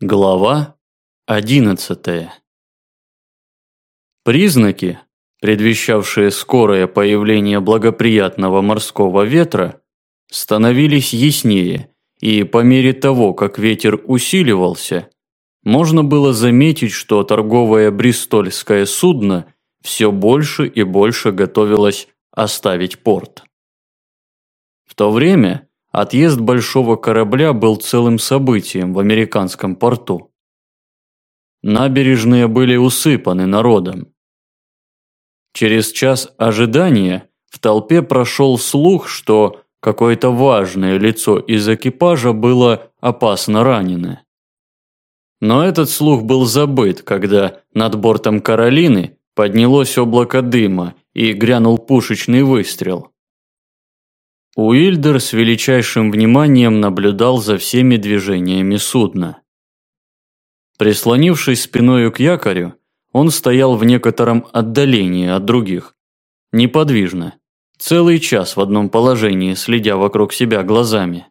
Глава одиннадцатая Признаки, предвещавшие скорое появление благоприятного морского ветра, становились яснее, и по мере того, как ветер усиливался, можно было заметить, что торговое бристольское судно все больше и больше готовилось оставить порт. В то время Отъезд большого корабля был целым событием в американском порту. Набережные были усыпаны народом. Через час ожидания в толпе прошел слух, что какое-то важное лицо из экипажа было опасно ранено. Но этот слух был забыт, когда над бортом Каролины поднялось облако дыма и грянул пушечный выстрел. Уильдер с величайшим вниманием наблюдал за всеми движениями судна. Прислонившись спиной к якорю, он стоял в некотором отдалении от других, неподвижно, целый час в одном положении, следя вокруг себя глазами.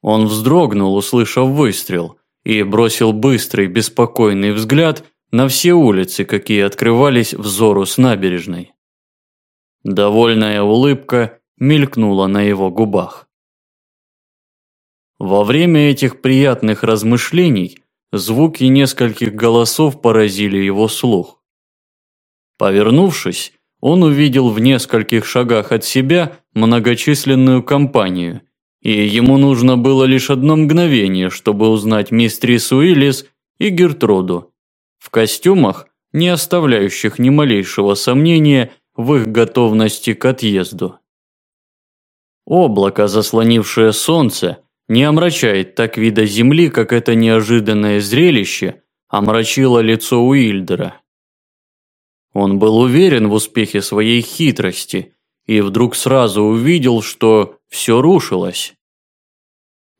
Он вздрогнул, услышав выстрел, и бросил быстрый, беспокойный взгляд на все улицы, какие открывались взору с набережной. Довольная улыбка мелькнуло на его губах. Во время этих приятных размышлений звуки нескольких голосов поразили его слух. Повернувшись, он увидел в нескольких шагах от себя многочисленную компанию, и ему нужно было лишь одно мгновение, чтобы узнать мистрис Уиллис и Гертруду в костюмах, не оставляющих ни малейшего сомнения в их готовности к отъезду. Облако, заслонившее солнце, не омрачает так вида земли, как это неожиданное зрелище омрачило лицо Уильдера. Он был уверен в успехе своей хитрости и вдруг сразу увидел, что все рушилось.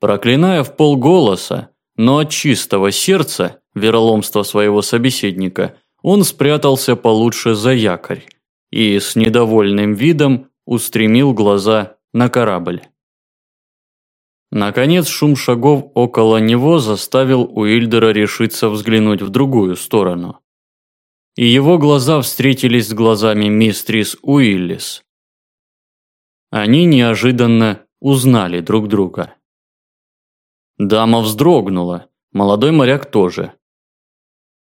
Проклиная в полголоса, но от чистого сердца вероломство своего собеседника, он спрятался получше за якорь и с недовольным видом устремил глаза на корабль. Наконец шум шагов около него заставил Уильдера решиться взглянуть в другую сторону. И его глаза встретились с глазами мистрис Уиллис. Они неожиданно узнали друг друга. Дама вздрогнула, молодой моряк тоже.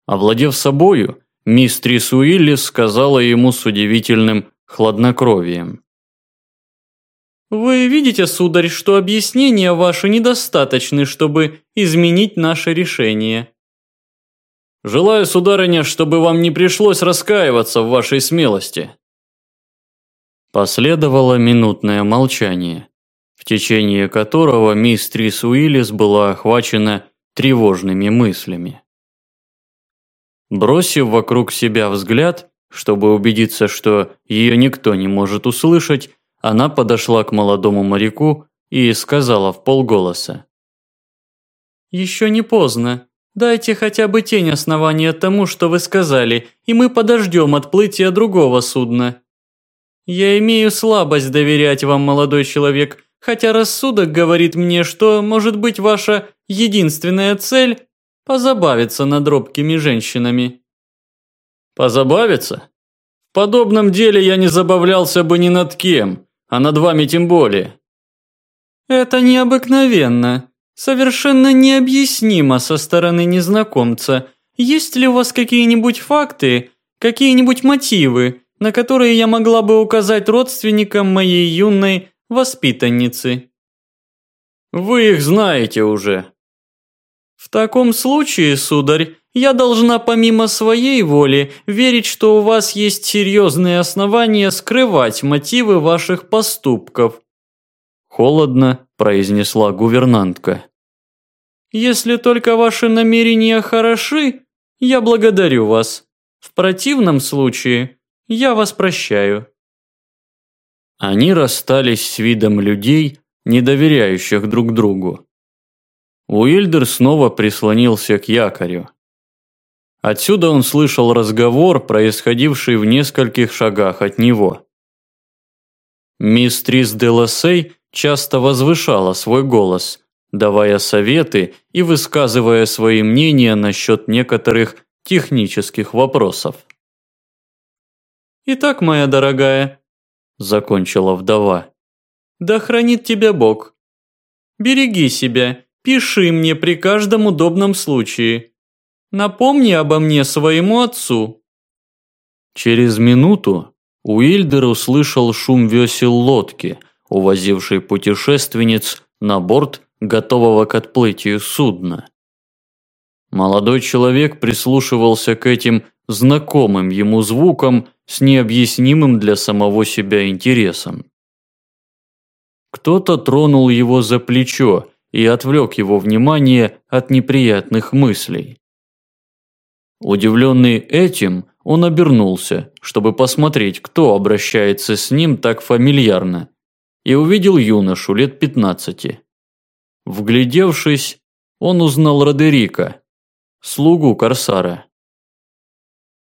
Овладев собою, мистрис Уиллис сказала ему с удивительным хладнокровием. Вы видите, сударь, что объяснения ваши недостаточны, чтобы изменить наше решение. Желаю, сударыня, чтобы вам не пришлось раскаиваться в вашей смелости. Последовало минутное молчание, в течение которого мистрис Уиллис была охвачена тревожными мыслями. Бросив вокруг себя взгляд, чтобы убедиться, что ее никто не может услышать, она подошла к молодому моряку и сказала в полголоса. «Еще не поздно. Дайте хотя бы тень основания тому, что вы сказали, и мы подождем отплытия другого судна. Я имею слабость доверять вам, молодой человек, хотя рассудок говорит мне, что, может быть, ваша единственная цель – позабавиться над робкими женщинами». «Позабавиться? В подобном деле я не забавлялся бы ни над кем» а над вами тем более. Это необыкновенно, совершенно необъяснимо со стороны незнакомца. Есть ли у вас какие-нибудь факты, какие-нибудь мотивы, на которые я могла бы указать родственникам моей юной воспитанницы? Вы их знаете уже. В таком случае, сударь, я должна помимо своей воли верить, что у вас есть серьезные основания скрывать мотивы ваших поступков. Холодно произнесла гувернантка. Если только ваши намерения хороши, я благодарю вас. В противном случае я вас прощаю. Они расстались с видом людей, не доверяющих друг другу. Уильдер снова прислонился к якорю. Отсюда он слышал разговор, происходивший в нескольких шагах от него. Мистрис де Лассей часто возвышала свой голос, давая советы и высказывая свои мнения насчет некоторых технических вопросов. «Итак, моя дорогая», – закончила вдова, – «да хранит тебя Бог. Береги себя, пиши мне при каждом удобном случае. Напомни обо мне своему отцу». Через минуту Уильдер услышал шум весел лодки, увозившей путешественниц на борт готового к отплытию судна. Молодой человек прислушивался к этим знакомым ему звукам с необъяснимым для самого себя интересом. Кто-то тронул его за плечо и отвлек его внимание от неприятных мыслей. Удивленный этим, он обернулся, чтобы посмотреть, кто обращается с ним так фамильярно, и увидел юношу лет пятнадцати. Вглядевшись, он узнал Родерика, слугу Корсара.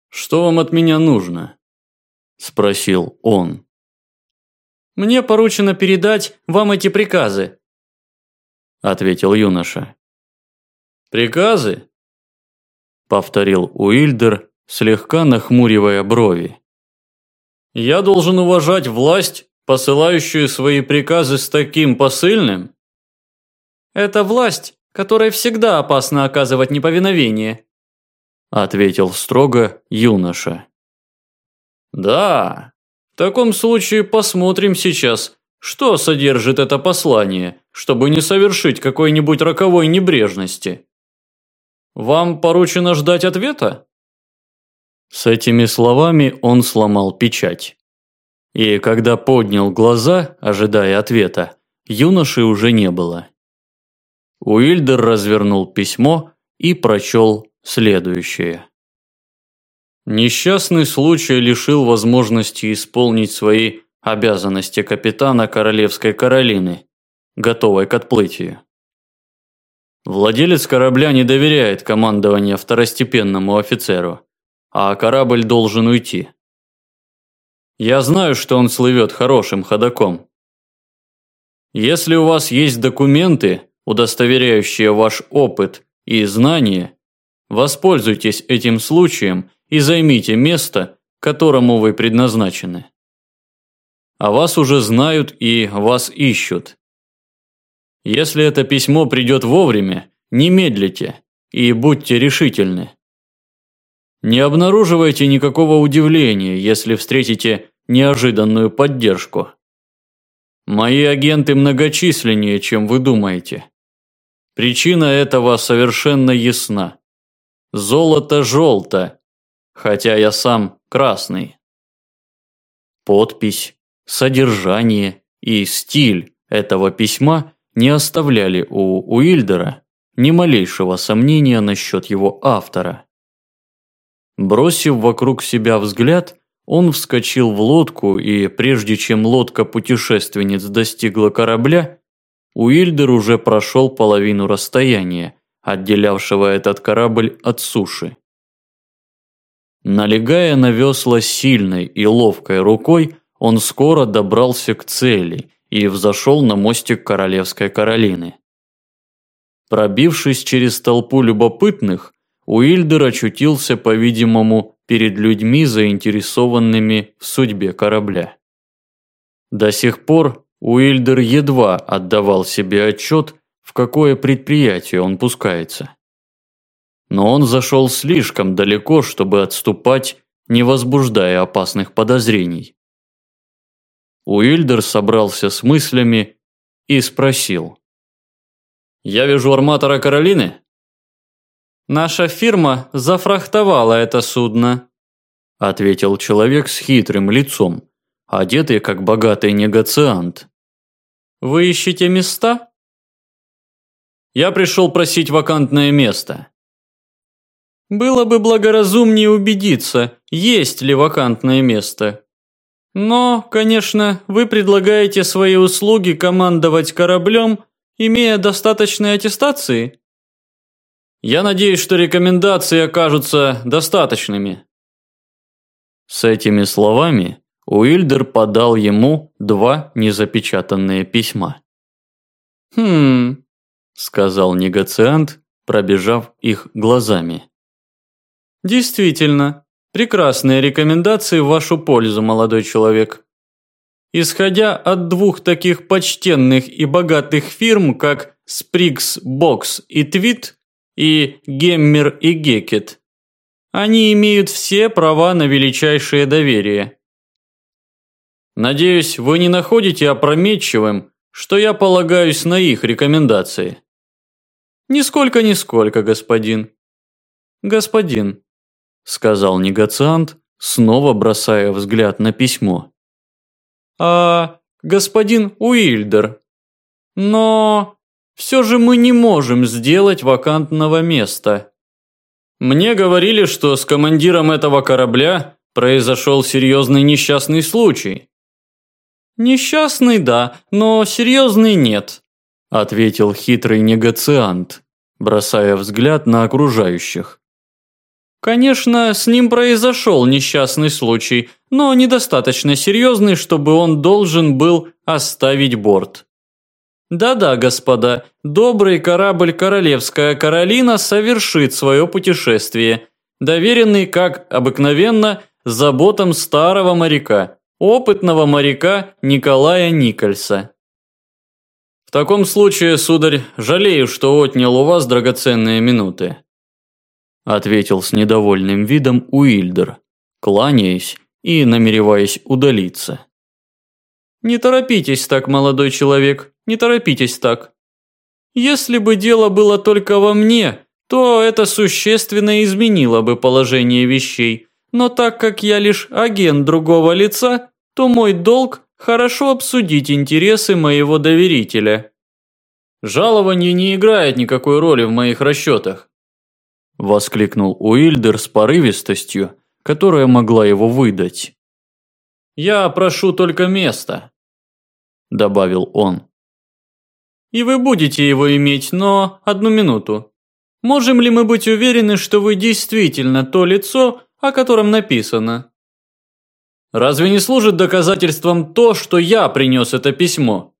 «Что вам от меня нужно?» – спросил он. «Мне поручено передать вам эти приказы», – ответил юноша. «Приказы?» – повторил Уильдер, слегка нахмуривая брови. «Я должен уважать власть, посылающую свои приказы с таким посыльным?» «Это власть, которой всегда опасно оказывать неповиновение», ответил строго юноша. «Да, в таком случае посмотрим сейчас, что содержит это послание, чтобы не совершить какой-нибудь роковой небрежности. Вам поручено ждать ответа?» С этими словами он сломал печать. И когда поднял глаза, ожидая ответа, юноши уже не было. Уильдер развернул письмо и прочел следующее. Несчастный случай лишил возможности исполнить свои обязанности капитана Королевской Каролины, готовой к отплытию. Владелец корабля не доверяет командование второстепенному офицеру, а корабль должен уйти. Я знаю, что он слывет хорошим ходоком. Если у вас есть документы, удостоверяющие ваш опыт и знания, воспользуйтесь этим случаем и займите место, которому вы предназначены. А вас уже знают и вас ищут. Если это письмо придет вовремя, не медлите и будьте решительны. Не обнаруживайте никакого удивления, если встретите неожиданную поддержку. Мои агенты многочисленнее, чем вы думаете. Причина этого совершенно ясна. Золото желто, хотя я сам красный. Подпись, содержание и стиль этого письма не оставляли у Уильдера ни малейшего сомнения насчет его автора. Бросив вокруг себя взгляд, он вскочил в лодку, и прежде чем лодка-путешественниц достигла корабля, Уильдер уже прошел половину расстояния, отделявшего этот корабль от суши. Налегая на весла сильной и ловкой рукой, он скоро добрался к цели и взошел на мостик Королевской Каролины. Пробившись через толпу любопытных, Уильдер очутился, по-видимому, перед людьми, заинтересованными в судьбе корабля. До сих пор Уильдер едва отдавал себе отчет, в какое предприятие он пускается. Но он зашел слишком далеко, чтобы отступать, не возбуждая опасных подозрений. Уильдер собрался с мыслями и спросил. «Я вижу арматора Каролины?» «Наша фирма зафрахтовала это судно», ответил человек с хитрым лицом, одетый как богатый негациант. «Вы ищете места?» «Я пришел просить вакантное место». «Было бы благоразумнее убедиться, есть ли вакантное место. Но, конечно, вы предлагаете свои услуги командовать кораблем, имея достаточные аттестации?» Я надеюсь, что рекомендации окажутся достаточными. С этими словами Уильдер подал ему два незапечатанные письма. «Хм, сказал негациант, пробежав их глазами. Действительно, прекрасные рекомендации в вашу пользу, молодой человек. Исходя от двух таких почтенных и богатых фирм, как Spriggs Box и Твит и Геммер и Гекет, они имеют все права на величайшее доверие. Надеюсь, вы не находите опрометчивым, что я полагаюсь на их рекомендации. Нисколько-нисколько, господин. Господин, сказал негациант, снова бросая взгляд на письмо. А, господин Уильдер, но все же мы не можем сделать вакантного места. Мне говорили, что с командиром этого корабля произошел серьезный несчастный случай. Несчастный, да, но серьезный нет, ответил хитрый негациант, бросая взгляд на окружающих. Конечно, с ним произошел несчастный случай, но недостаточно серьезный, чтобы он должен был оставить борт. Да-да, господа, добрый корабль «Королевская Каролина» совершит свое путешествие, доверенный, как обыкновенно, заботам старого моряка, опытного моряка Николая Никольса. В таком случае, сударь, жалею, что отнял у вас драгоценные минуты, ответил с недовольным видом Уильдер, кланяясь и намереваясь удалиться. Не торопитесь так, молодой человек, не торопитесь так. Если бы дело было только во мне, то это существенно изменило бы положение вещей, но так как я лишь агент другого лица, то мой долг – хорошо обсудить интересы моего доверителя. Жалование не играет никакой роли в моих расчетах. Воскликнул Уильдер с порывистостью, которая могла его выдать. «Я прошу только места», – добавил он. «И вы будете его иметь, но одну минуту. Можем ли мы быть уверены, что вы действительно то лицо, о котором написано. Разве не служит доказательством то, что я принес это письмо?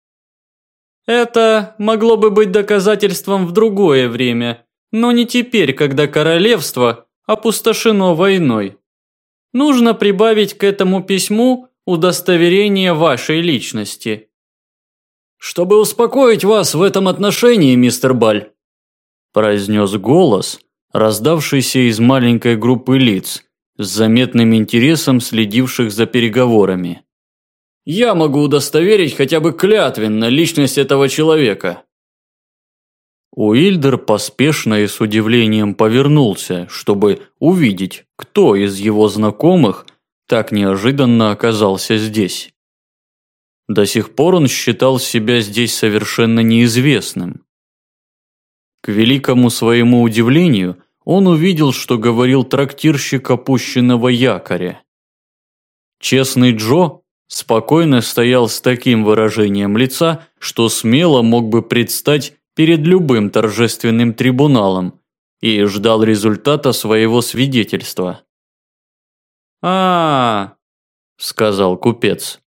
Это могло бы быть доказательством в другое время, но не теперь, когда королевство опустошено войной. Нужно прибавить к этому письму удостоверение вашей личности. Чтобы успокоить вас в этом отношении, мистер Баль, произнес голос, раздавшийся из маленькой группы лиц, с заметным интересом следивших за переговорами. «Я могу удостоверить хотя бы клятвенно личность этого человека». Уильдер поспешно и с удивлением повернулся, чтобы увидеть, кто из его знакомых так неожиданно оказался здесь. До сих пор он считал себя здесь совершенно неизвестным. К великому своему удивлению, он увидел, что говорил трактирщик опущенного якоря. Честный Джо спокойно стоял с таким выражением лица, что смело мог бы предстать перед любым торжественным трибуналом и ждал результата своего свидетельства. а, сказал купец.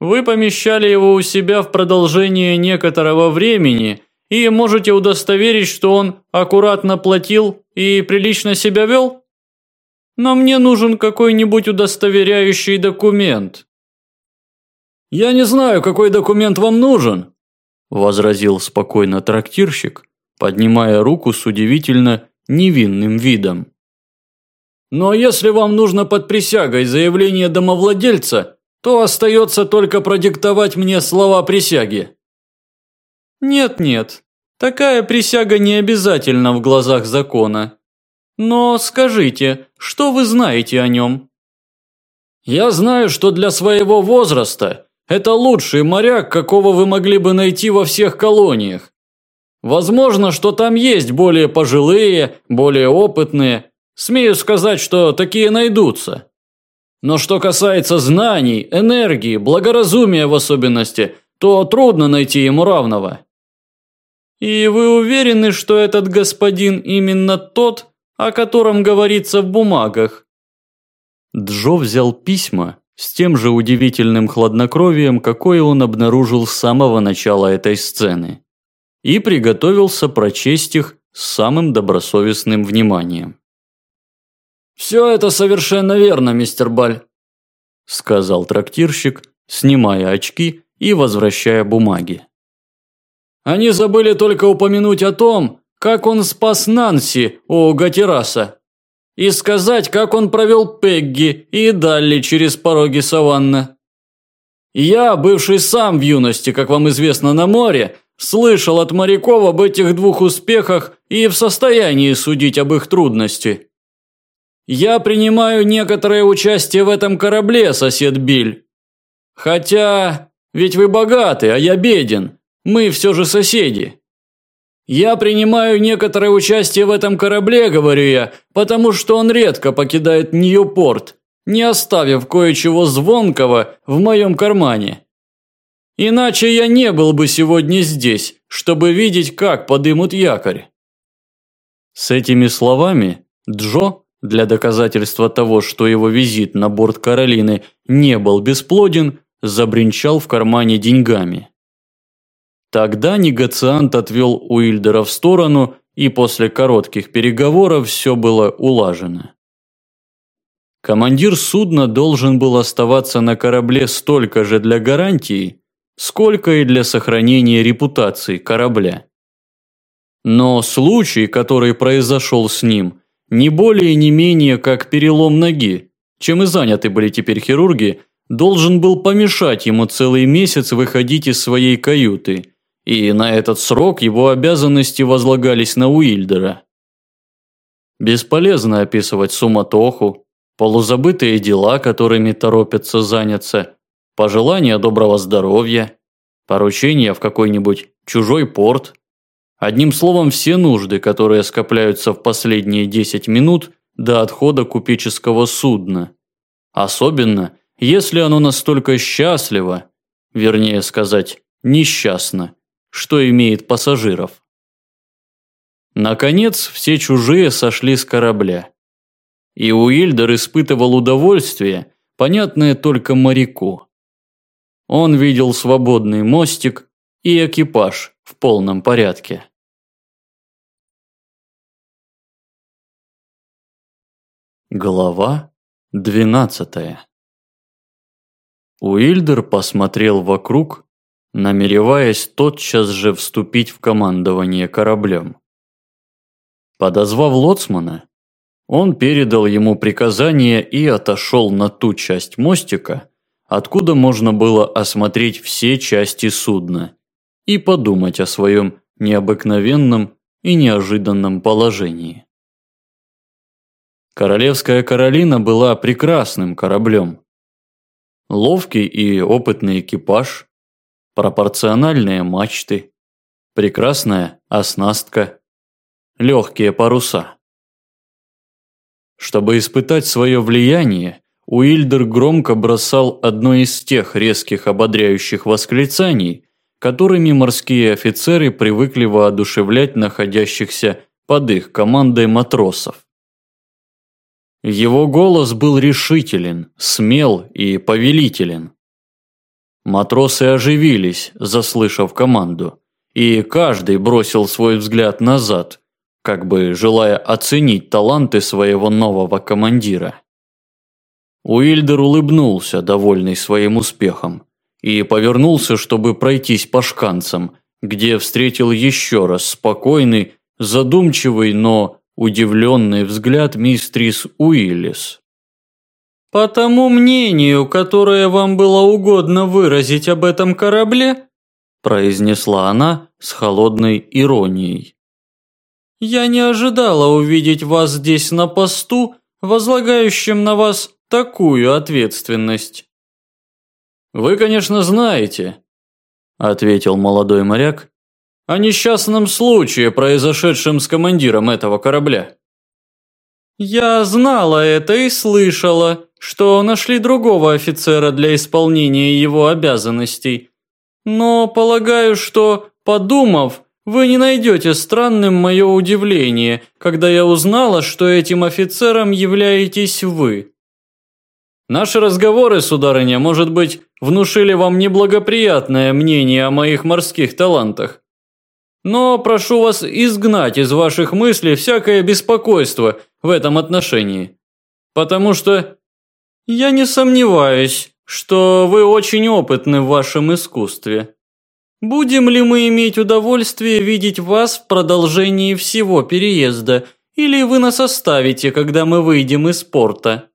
«Вы помещали его у себя в продолжение некоторого времени и можете удостоверить, что он аккуратно платил и прилично себя вел? Но мне нужен какой-нибудь удостоверяющий документ. Я не знаю, какой документ вам нужен, возразил спокойно трактирщик, поднимая руку с удивительно невинным видом. Но если вам нужно под присягой заявление домовладельца, то остается только продиктовать мне слова присяги. Нет-нет, такая присяга не обязательна в глазах закона. Но скажите, что вы знаете о нем? Я знаю, что для своего возраста это лучший моряк, какого вы могли бы найти во всех колониях. Возможно, что там есть более пожилые, более опытные. Смею сказать, что такие найдутся. Но что касается знаний, энергии, благоразумия в особенности, то трудно найти ему равного. И вы уверены, что этот господин именно тот, о котором говорится в бумагах? Джо взял письма с тем же удивительным хладнокровием, какое он обнаружил с самого начала этой сцены. и приготовился прочесть их с самым добросовестным вниманием. «Все это совершенно верно, мистер Баль», – сказал трактирщик, снимая очки и возвращая бумаги. «Они забыли только упомянуть о том, как он спас Нанси у Гатераса, и сказать, как он провел Пегги и Далли через пороги саванны. Я, бывший сам в юности, как вам известно, на море, слышал от моряков об этих двух успехах и в состоянии судить об их трудности. Я принимаю некоторое участие в этом корабле, сосед Биль. Хотя, ведь вы богаты, а я беден. Мы все же соседи. Я принимаю некоторое участие в этом корабле, говорю я, потому что он редко покидает Ньюпорт не оставив кое-чего звонкого в моем кармане. Иначе я не был бы сегодня здесь, чтобы видеть, как подымут якорь. С этими словами Джо, для доказательства того, что его визит на борт Каролины не был бесплоден, забринчал в кармане деньгами. Тогда негациант отвел Уильдера в сторону, и после коротких переговоров все было улажено. Командир судна должен был оставаться на корабле столько же для гарантии, сколько и для сохранения репутации корабля. Но случай, который произошел с ним, не более не менее как перелом ноги, чем и заняты были теперь хирурги, должен был помешать ему целый месяц выходить из своей каюты, и на этот срок его обязанности возлагались на Уильдера. Бесполезно описывать суматоху, полузабытые дела, которыми торопятся заняться, пожелания доброго здоровья, поручения в какой-нибудь чужой порт. Одним словом, все нужды, которые скопляются в последние 10 минут до отхода купеческого судна. Особенно, если оно настолько счастливо, вернее сказать, несчастно, что имеет пассажиров. Наконец, все чужие сошли с корабля. И Уильдер испытывал удовольствие, понятное только моряку. Он видел свободный мостик и экипаж в полном порядке. Глава двенадцатая. Уильдер посмотрел вокруг, намереваясь тотчас же вступить в командование кораблем. Подозвав лоцмана, он передал ему приказание и отошел на ту часть мостика, откуда можно было осмотреть все части судна и подумать о своем необыкновенном и неожиданном положении. Королевская Каролина была прекрасным кораблем. Ловкий и опытный экипаж, пропорциональные мачты, прекрасная оснастка, легкие паруса. Чтобы испытать свое влияние, Уильдер громко бросал одно из тех резких ободряющих восклицаний, которыми морские офицеры привыкли воодушевлять находящихся под их командой матросов. Его голос был решителен, смел и повелителен. Матросы оживились, заслышав команду, и каждый бросил свой взгляд назад, как бы желая оценить таланты своего нового командира. Уильдер улыбнулся, довольный своим успехом, и повернулся, чтобы пройтись по шканцам, где встретил еще раз спокойный, задумчивый, но удивленный взгляд мистрис Уиллис. «По тому мнению, которое вам было угодно выразить об этом корабле», произнесла она с холодной иронией. Я не ожидала увидеть вас здесь на посту, возлагающем на вас такую ответственность. Вы, конечно, знаете, ответил молодой моряк, о несчастном случае, произошедшем с командиром этого корабля. Я знала это и слышала, что нашли другого офицера для исполнения его обязанностей. Но полагаю, что, подумав, вы не найдете странным мое удивление, когда я узнала, что этим офицером являетесь вы. Наши разговоры, сударыня, может быть, внушили вам неблагоприятное мнение о моих морских талантах. Но прошу вас изгнать из ваших мыслей всякое беспокойство в этом отношении. Потому что я не сомневаюсь, что вы очень опытны в вашем искусстве. Будем ли мы иметь удовольствие видеть вас в продолжении всего переезда, или вы нас оставите, когда мы выйдем из порта?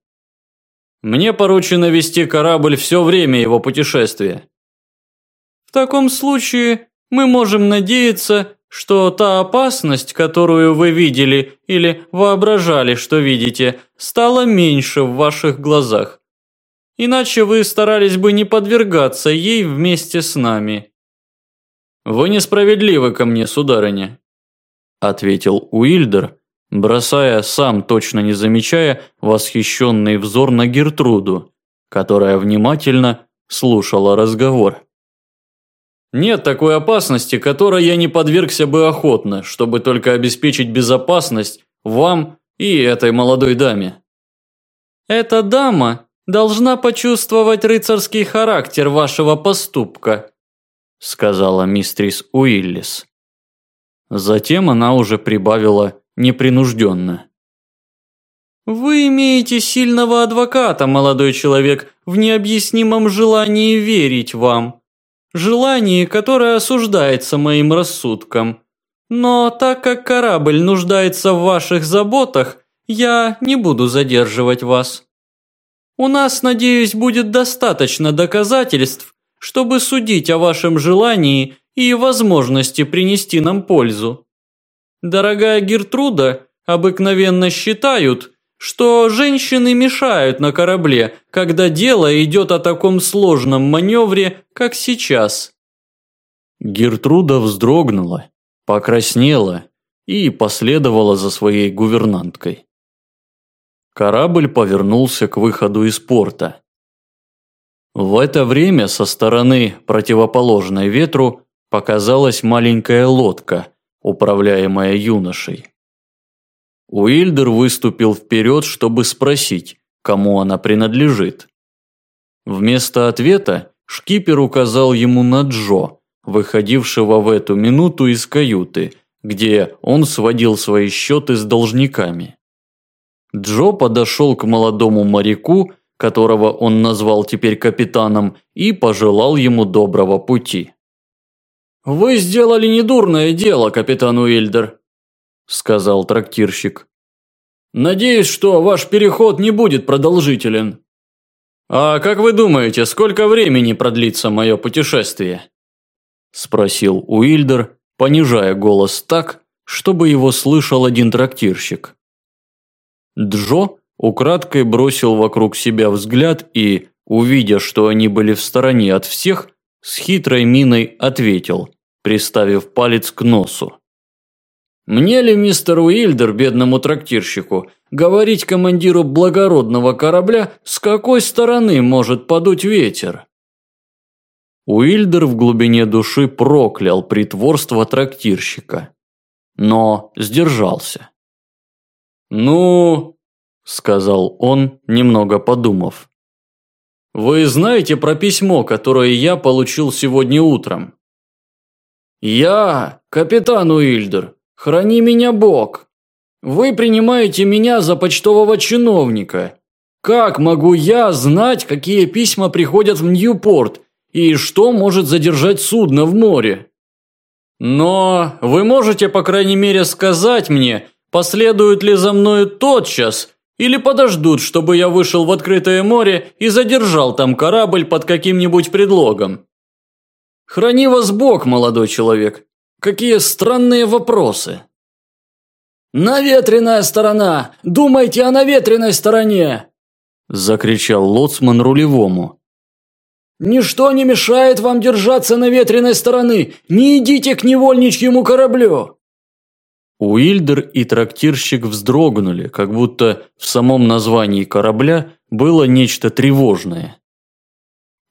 Мне поручено вести корабль все время его путешествия. В таком случае мы можем надеяться, что та опасность, которую вы видели или воображали, что видите, стала меньше в ваших глазах. Иначе вы старались бы не подвергаться ей вместе с нами. Вы несправедливы ко мне, сударыня, ответил Уильдер, бросая, сам точно не замечая, восхищенный взор на Гертруду, которая внимательно слушала разговор. Нет такой опасности, которой я не подвергся бы охотно, чтобы только обеспечить безопасность вам и этой молодой даме. Эта дама должна почувствовать рыцарский характер вашего поступка, сказала мистрис Уиллис. Затем она уже прибавила непринужденно. Вы имеете сильного адвоката, молодой человек, в необъяснимом желании верить вам. Желание, которое осуждается моим рассудком. Но так как корабль нуждается в ваших заботах, я не буду задерживать вас. У нас, надеюсь, будет достаточно доказательств, чтобы судить о вашем желании и возможности принести нам пользу. Дорогая Гертруда, обыкновенно считают, что женщины мешают на корабле, когда дело идет о таком сложном маневре, как сейчас. Гертруда вздрогнула, покраснела и последовала за своей гувернанткой. Корабль повернулся к выходу из порта. В это время со стороны, противоположной ветру, показалась маленькая лодка, управляемая юношей. Уильдер выступил вперед, чтобы спросить, кому она принадлежит. Вместо ответа шкипер указал ему на Джо, выходившего в эту минуту из каюты, где он сводил свои счеты с должниками. Джо подошел к молодому моряку, которого он назвал теперь капитаном, и пожелал ему доброго пути. «Вы сделали недурное дело, капитан Уильдер», – сказал трактирщик. «Надеюсь, что ваш переход не будет продолжителен». «А как вы думаете, сколько времени продлится мое путешествие?» – спросил Уильдер, понижая голос так, чтобы его слышал один трактирщик. Джо украдкой бросил вокруг себя взгляд и, увидя, что они были в стороне от всех, с хитрой миной ответил, приставив палец к носу. Мне ли, мистер Уильдер, бедному трактирщику, говорить командиру благородного корабля, с какой стороны может подуть ветер? Уильдер в глубине души проклял притворство трактирщика, но сдержался. «Ну...» – сказал он, немного подумав. «Вы знаете про письмо, которое я получил сегодня утром?» «Я, капитан Уильдер, Храни меня Бог. Вы принимаете меня за почтового чиновника. Как могу я знать, какие письма приходят в Ньюпорт и что может задержать судно в море? Но вы можете, по крайней мере, сказать мне, последуют ли за мною тотчас или подождут, чтобы я вышел в открытое море и задержал там корабль под каким-нибудь предлогом? Храни вас Бог, молодой человек. Какие странные вопросы. «Наветренная сторона! Думайте о наветренной стороне!» Закричал лоцман рулевому. «Ничто не мешает вам держаться на ветреной стороны! Не идите к невольничьему кораблю!» Уильдер и трактирщик вздрогнули, как будто в самом названии корабля было нечто тревожное.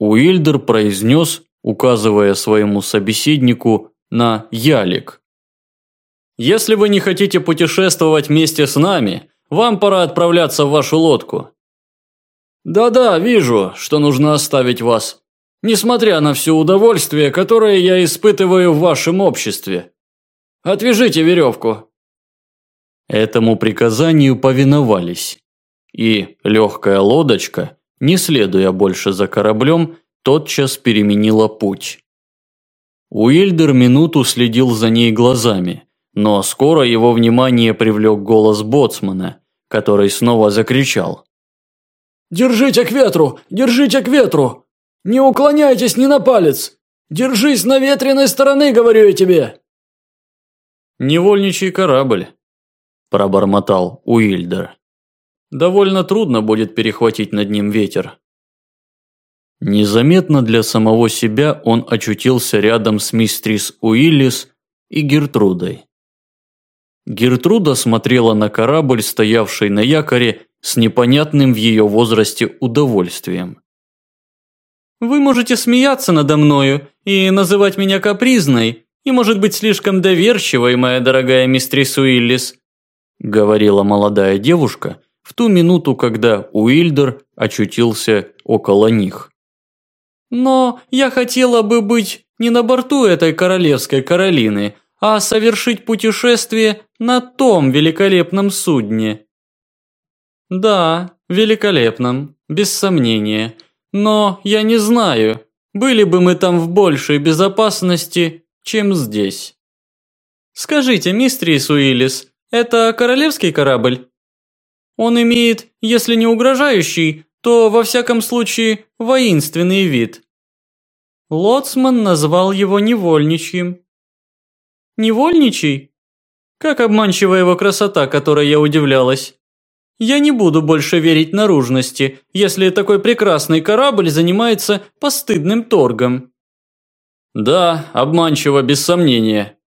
Уильдер произнес, указывая своему собеседнику на ялик. Если вы не хотите путешествовать вместе с нами, вам пора отправляться в вашу лодку. Да-да, вижу, что нужно оставить вас. Несмотря на все удовольствие, которое я испытываю в вашем обществе. Отвяжите веревку!» Этому приказанию повиновались, и легкая лодочка, не следуя больше за кораблем, тотчас переменила путь. Уильдер минуту следил за ней глазами, но скоро его внимание привлек голос боцмана, который снова закричал. «Держите к ветру! Держите к ветру! Не уклоняйтесь ни на палец! Держись на ветреной стороны, говорю я тебе!» «Невольничий корабль», – пробормотал Уильдер. «Довольно трудно будет перехватить над ним ветер». Незаметно для самого себя он очутился рядом с мистрис Уиллис и Гертрудой. Гертруда смотрела на корабль, стоявший на якоре, с непонятным в ее возрасте удовольствием. «Вы можете смеяться надо мною и называть меня капризной, и, может быть, слишком доверчивой, моя дорогая мистрис Уиллис», говорила молодая девушка в ту минуту, когда Уильдер очутился около них. Но я хотела бы быть не на борту этой королевской Каролины, а совершить путешествие на том великолепном судне. Да, великолепном, без сомнения. Но я не знаю, были бы мы там в большей безопасности, чем здесь. Скажите, мистерис Уиллис, это королевский корабль? Он имеет, если не угрожающий, то во всяком случае воинственный вид. Лоцман назвал его невольничьим. Невольничий? Как обманчива его красота, которой я удивлялась. Я не буду больше верить наружности, если такой прекрасный корабль занимается постыдным торгом. Да, обманчиво без сомнения,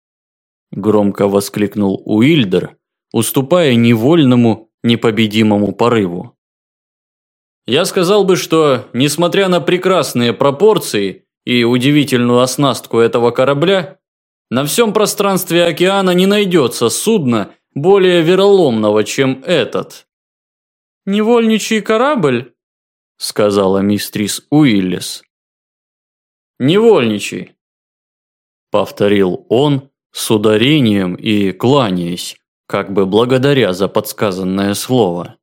громко воскликнул Уильдер, уступая невольному, непобедимому порыву. Я сказал бы, что, несмотря на прекрасные пропорции, и удивительную оснастку этого корабля, на всем пространстве океана не найдется судна более вероломного, чем этот. «Невольничий корабль?» – сказала мистрис Уиллис. «Невольничий», – повторил он с ударением и кланяясь, как бы благодаря за подсказанное слово.